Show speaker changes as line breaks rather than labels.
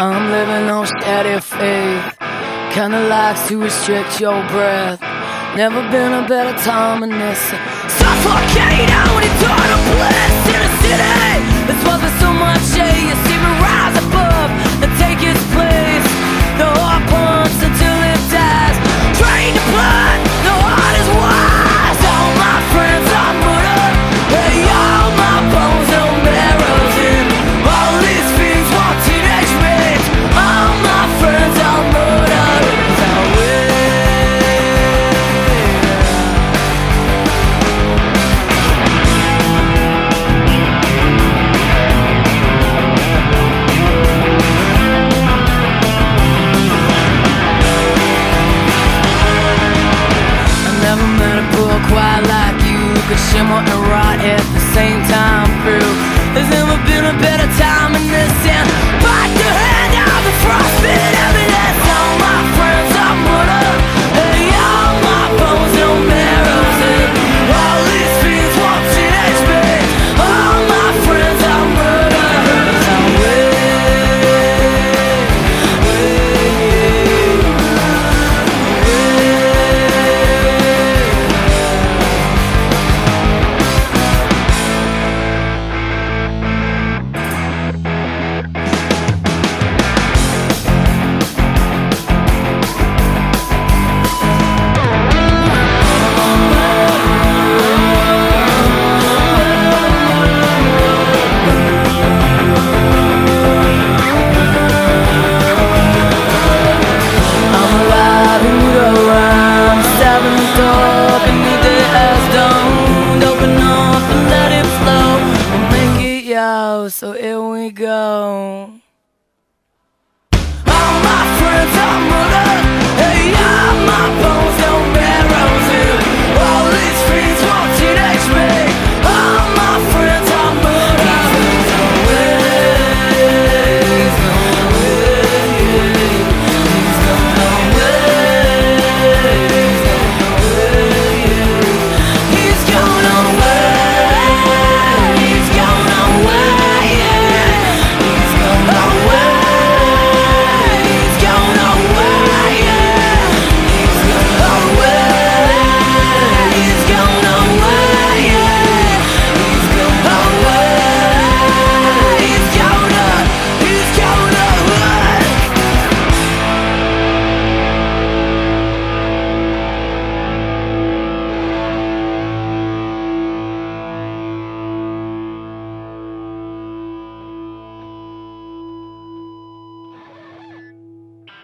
I'm living on steady faith. Kinda likes to restrict your breath. Never been a better time than this. Suffocate out shimmer and rot at the same time through. There's never been a better time in this town. go, so here we go.